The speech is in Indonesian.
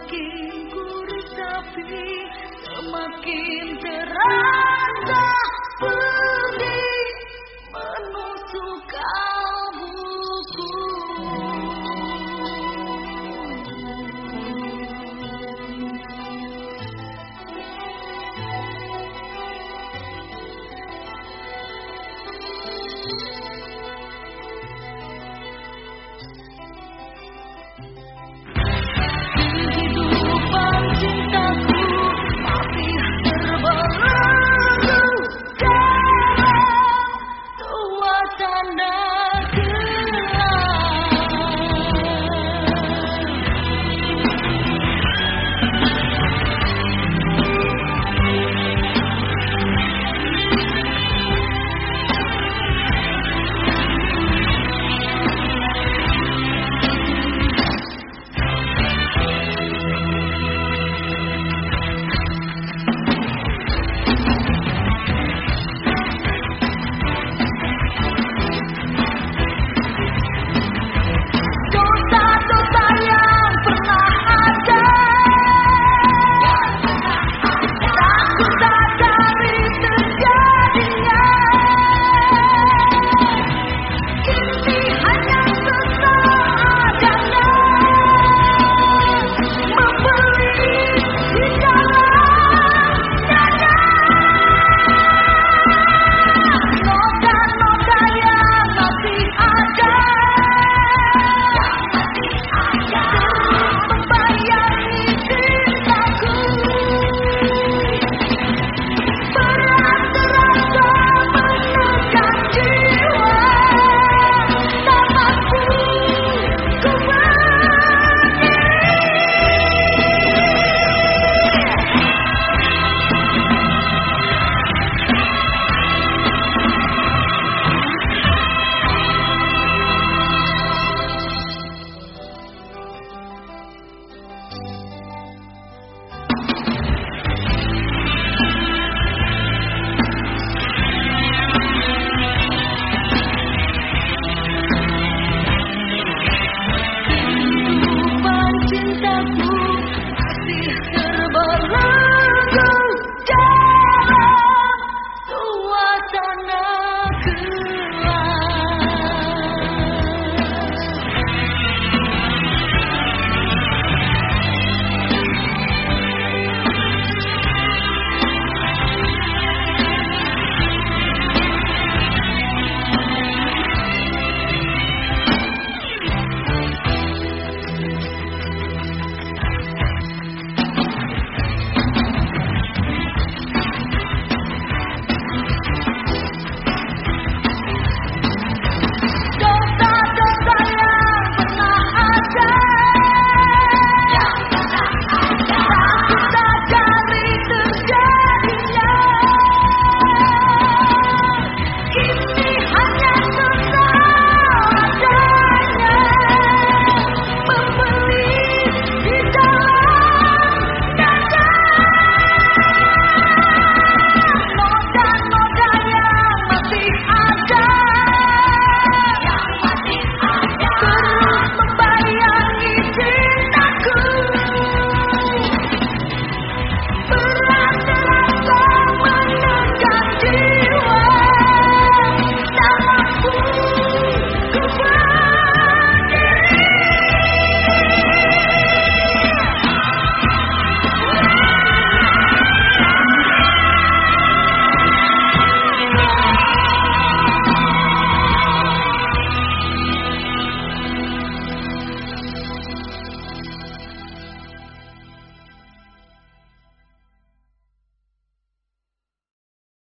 Semakin gurih tapi Semakin terasa pedih Menusuk kalbuku